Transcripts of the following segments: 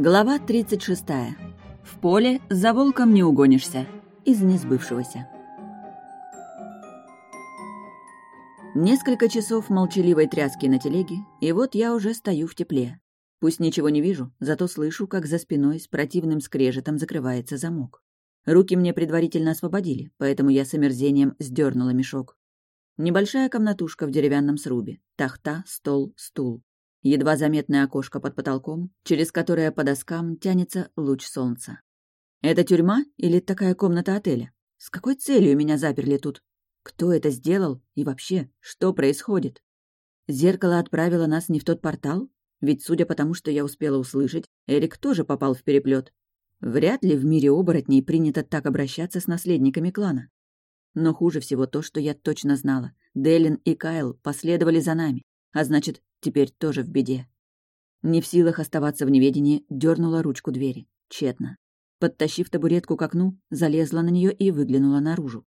Глава 36. В поле за волком не угонишься. Из несбывшегося. Несколько часов молчаливой тряски на телеге, и вот я уже стою в тепле. Пусть ничего не вижу, зато слышу, как за спиной с противным скрежетом закрывается замок. Руки мне предварительно освободили, поэтому я с омерзением сдернула мешок. Небольшая комнатушка в деревянном срубе, тахта, стол, стул едва заметное окошко под потолком, через которое по доскам тянется луч солнца. Это тюрьма или такая комната отеля? С какой целью меня заперли тут? Кто это сделал и вообще, что происходит? Зеркало отправило нас не в тот портал? Ведь, судя по тому, что я успела услышать, Эрик тоже попал в переплет. Вряд ли в мире оборотней принято так обращаться с наследниками клана. Но хуже всего то, что я точно знала. Делин и Кайл последовали за нами, а значит, теперь тоже в беде. Не в силах оставаться в неведении, дернула ручку двери. Тщетно. Подтащив табуретку к окну, залезла на нее и выглянула наружу.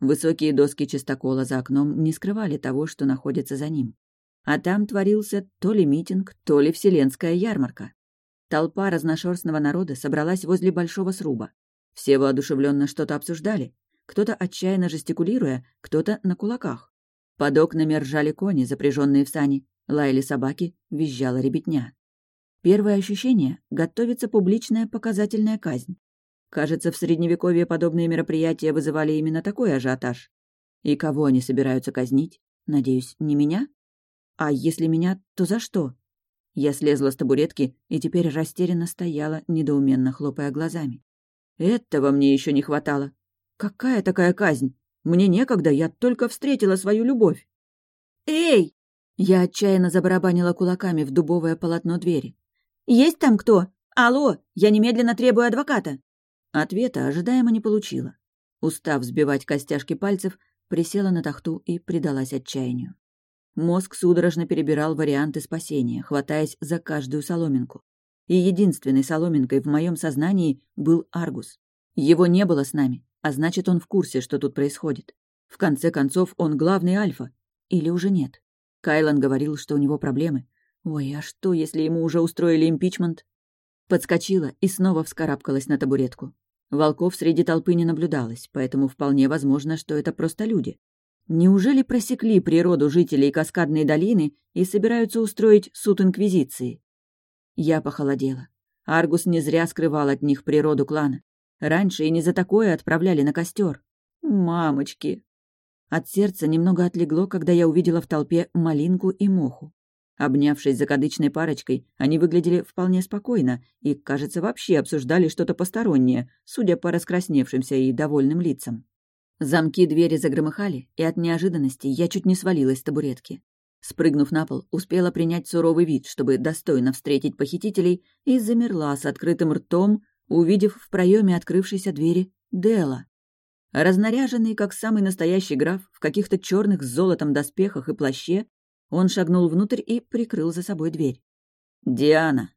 Высокие доски чистокола за окном не скрывали того, что находится за ним. А там творился то ли митинг, то ли вселенская ярмарка. Толпа разношерстного народа собралась возле большого сруба. Все воодушевленно что-то обсуждали, кто-то отчаянно жестикулируя, кто-то на кулаках. Под окнами ржали кони, запряженные в сани, Лаяли собаки, визжала ребятня. Первое ощущение — готовится публичная показательная казнь. Кажется, в Средневековье подобные мероприятия вызывали именно такой ажиотаж. И кого они собираются казнить? Надеюсь, не меня? А если меня, то за что? Я слезла с табуретки и теперь растерянно стояла, недоуменно хлопая глазами. Этого мне еще не хватало. Какая такая казнь? Мне некогда, я только встретила свою любовь. «Эй!» Я отчаянно забарабанила кулаками в дубовое полотно двери. «Есть там кто? Алло, я немедленно требую адвоката!» Ответа ожидаемо не получила. Устав сбивать костяшки пальцев, присела на тахту и предалась отчаянию. Мозг судорожно перебирал варианты спасения, хватаясь за каждую соломинку. И единственной соломинкой в моем сознании был Аргус. Его не было с нами, а значит, он в курсе, что тут происходит. В конце концов, он главный альфа. Или уже нет? Кайлан говорил, что у него проблемы. Ой, а что, если ему уже устроили импичмент? Подскочила и снова вскарабкалась на табуретку. Волков среди толпы не наблюдалось, поэтому вполне возможно, что это просто люди. Неужели просекли природу жителей Каскадной долины и собираются устроить суд Инквизиции? Я похолодела. Аргус не зря скрывал от них природу клана. Раньше и не за такое отправляли на костер. Мамочки! От сердца немного отлегло, когда я увидела в толпе малинку и моху. Обнявшись закадычной парочкой, они выглядели вполне спокойно и, кажется, вообще обсуждали что-то постороннее, судя по раскрасневшимся и довольным лицам. Замки двери загромыхали, и от неожиданности я чуть не свалилась с табуретки. Спрыгнув на пол, успела принять суровый вид, чтобы достойно встретить похитителей, и замерла с открытым ртом, увидев в проеме открывшейся двери Дела. Разнаряженный, как самый настоящий граф, в каких-то черных с золотом доспехах и плаще, он шагнул внутрь и прикрыл за собой дверь. «Диана!»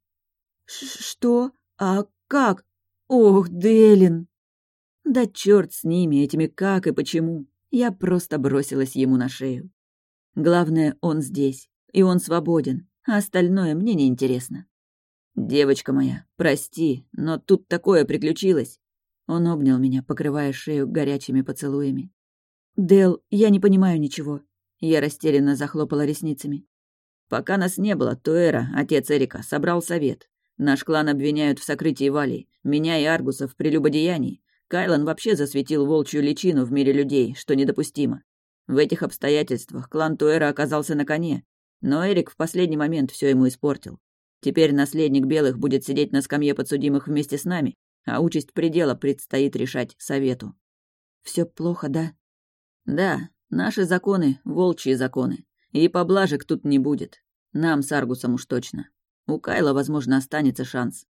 «Что? А как? Ох, Делин!» «Да черт с ними, этими как и почему!» Я просто бросилась ему на шею. Главное, он здесь, и он свободен, а остальное мне не интересно. «Девочка моя, прости, но тут такое приключилось. Он обнял меня, покрывая шею горячими поцелуями. «Дел, я не понимаю ничего». Я растерянно захлопала ресницами. «Пока нас не было, Туэра, отец Эрика, собрал совет. Наш клан обвиняют в сокрытии Вали, меня и Аргуса в прелюбодеянии. Кайлан вообще засветил волчью личину в мире людей, что недопустимо. В этих обстоятельствах клан Туэра оказался на коне, но Эрик в последний момент все ему испортил. Теперь наследник Белых будет сидеть на скамье подсудимых вместе с нами, а участь предела предстоит решать совету. Все плохо, да? Да, наши законы — волчьи законы. И поблажек тут не будет. Нам с Аргусом уж точно. У Кайла, возможно, останется шанс.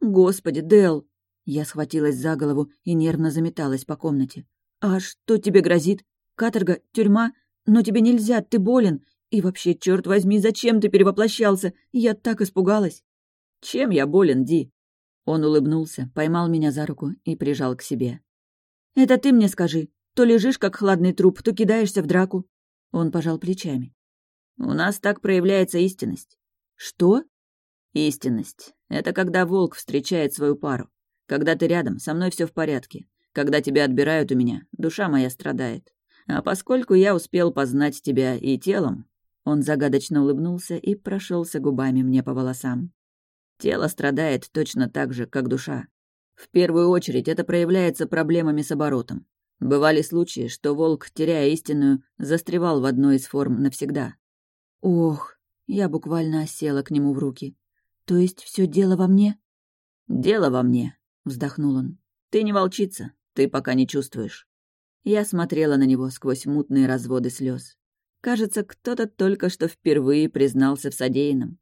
Господи, Дел! Я схватилась за голову и нервно заметалась по комнате. А что тебе грозит? Каторга? Тюрьма? Но тебе нельзя, ты болен. И вообще, черт возьми, зачем ты перевоплощался? Я так испугалась. Чем я болен, Ди? Он улыбнулся, поймал меня за руку и прижал к себе. «Это ты мне скажи. То лежишь, как хладный труп, то кидаешься в драку». Он пожал плечами. «У нас так проявляется истинность». «Что?» «Истинность. Это когда волк встречает свою пару. Когда ты рядом, со мной все в порядке. Когда тебя отбирают у меня, душа моя страдает. А поскольку я успел познать тебя и телом, он загадочно улыбнулся и прошелся губами мне по волосам. Тело страдает точно так же, как душа. В первую очередь это проявляется проблемами с оборотом. Бывали случаи, что волк, теряя истинную, застревал в одной из форм навсегда. Ох, я буквально осела к нему в руки. То есть все дело во мне? Дело во мне, вздохнул он. Ты не волчица, ты пока не чувствуешь. Я смотрела на него сквозь мутные разводы слез. Кажется, кто-то только что впервые признался в содеянном.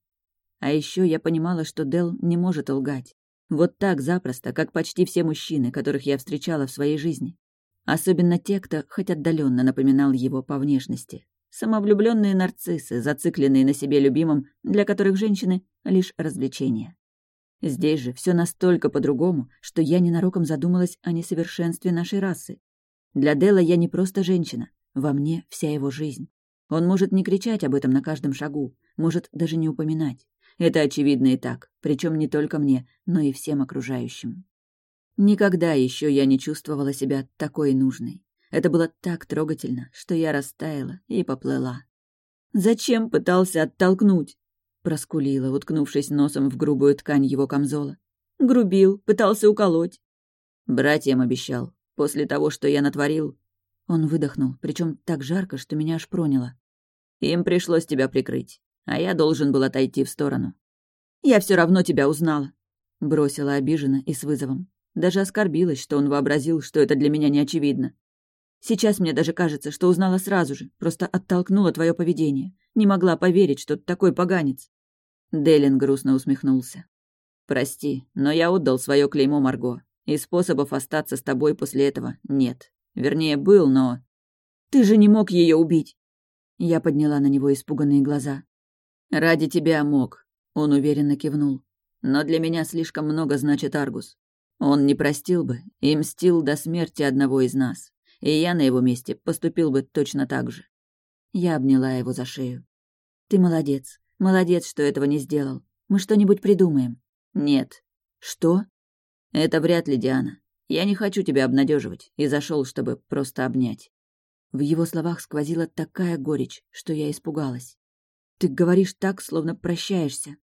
А еще я понимала, что Дел не может лгать. Вот так запросто, как почти все мужчины, которых я встречала в своей жизни. Особенно те, кто хоть отдаленно напоминал его по внешности. Самовлюбленные нарциссы, зацикленные на себе любимом, для которых женщины — лишь развлечение. Здесь же все настолько по-другому, что я ненароком задумалась о несовершенстве нашей расы. Для Дела я не просто женщина, во мне вся его жизнь. Он может не кричать об этом на каждом шагу, может даже не упоминать. Это очевидно и так, причем не только мне, но и всем окружающим. Никогда еще я не чувствовала себя такой нужной. Это было так трогательно, что я растаяла и поплыла. «Зачем пытался оттолкнуть?» — проскулила, уткнувшись носом в грубую ткань его камзола. «Грубил, пытался уколоть». Братьям обещал. После того, что я натворил... Он выдохнул, причем так жарко, что меня аж проняло. Им пришлось тебя прикрыть, а я должен был отойти в сторону. «Я все равно тебя узнала», — бросила обиженно и с вызовом. Даже оскорбилась, что он вообразил, что это для меня не очевидно. Сейчас мне даже кажется, что узнала сразу же, просто оттолкнула твое поведение. Не могла поверить, что ты такой поганец. Делин грустно усмехнулся. «Прости, но я отдал свое клеймо Марго, и способов остаться с тобой после этого нет. Вернее, был, но...» «Ты же не мог ее убить!» Я подняла на него испуганные глаза. «Ради тебя мог», — он уверенно кивнул. «Но для меня слишком много значит Аргус. Он не простил бы и мстил до смерти одного из нас. И я на его месте поступил бы точно так же». Я обняла его за шею. «Ты молодец. Молодец, что этого не сделал. Мы что-нибудь придумаем». «Нет». «Что?» «Это вряд ли, Диана. Я не хочу тебя обнадеживать и зашел, чтобы просто обнять». В его словах сквозила такая горечь, что я испугалась. «Ты говоришь так, словно прощаешься».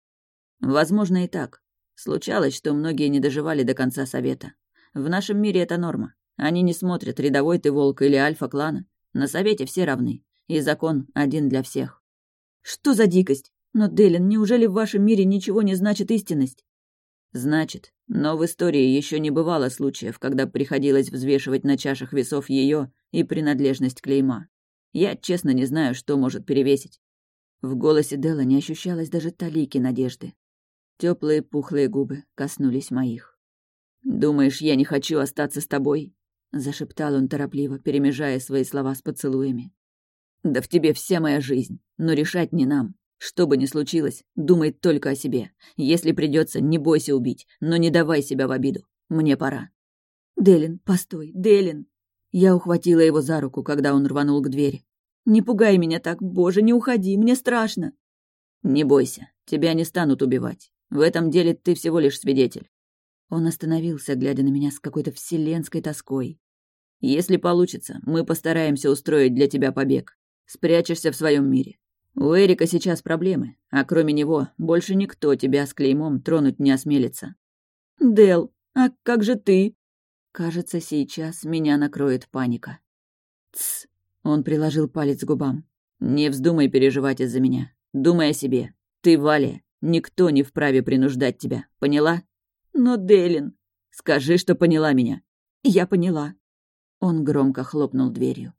«Возможно, и так. Случалось, что многие не доживали до конца совета. В нашем мире это норма. Они не смотрят, рядовой ты волк или альфа-клана. На совете все равны, и закон один для всех». «Что за дикость? Но, Делин, неужели в вашем мире ничего не значит истинность?» «Значит. Но в истории еще не бывало случаев, когда приходилось взвешивать на чашах весов ее и принадлежность клейма. Я честно не знаю, что может перевесить. В голосе Дела не ощущалось даже талики надежды. Теплые пухлые губы коснулись моих. «Думаешь, я не хочу остаться с тобой?» — зашептал он торопливо, перемежая свои слова с поцелуями. «Да в тебе вся моя жизнь, но решать не нам. Что бы ни случилось, думай только о себе. Если придется, не бойся убить, но не давай себя в обиду. Мне пора». «Делин, постой, Делин!» Я ухватила его за руку, когда он рванул к двери. «Не пугай меня так, боже, не уходи, мне страшно!» «Не бойся, тебя не станут убивать. В этом деле ты всего лишь свидетель». Он остановился, глядя на меня с какой-то вселенской тоской. «Если получится, мы постараемся устроить для тебя побег. Спрячешься в своем мире. У Эрика сейчас проблемы, а кроме него больше никто тебя с клеймом тронуть не осмелится». «Дел, а как же ты?» Кажется, сейчас меня накроет паника. Тсс. Он приложил палец к губам. Не вздумай переживать из-за меня. Думай о себе. Ты Валя. Никто не вправе принуждать тебя. Поняла? Но, Делин, скажи, что поняла меня. Я поняла. Он громко хлопнул дверью.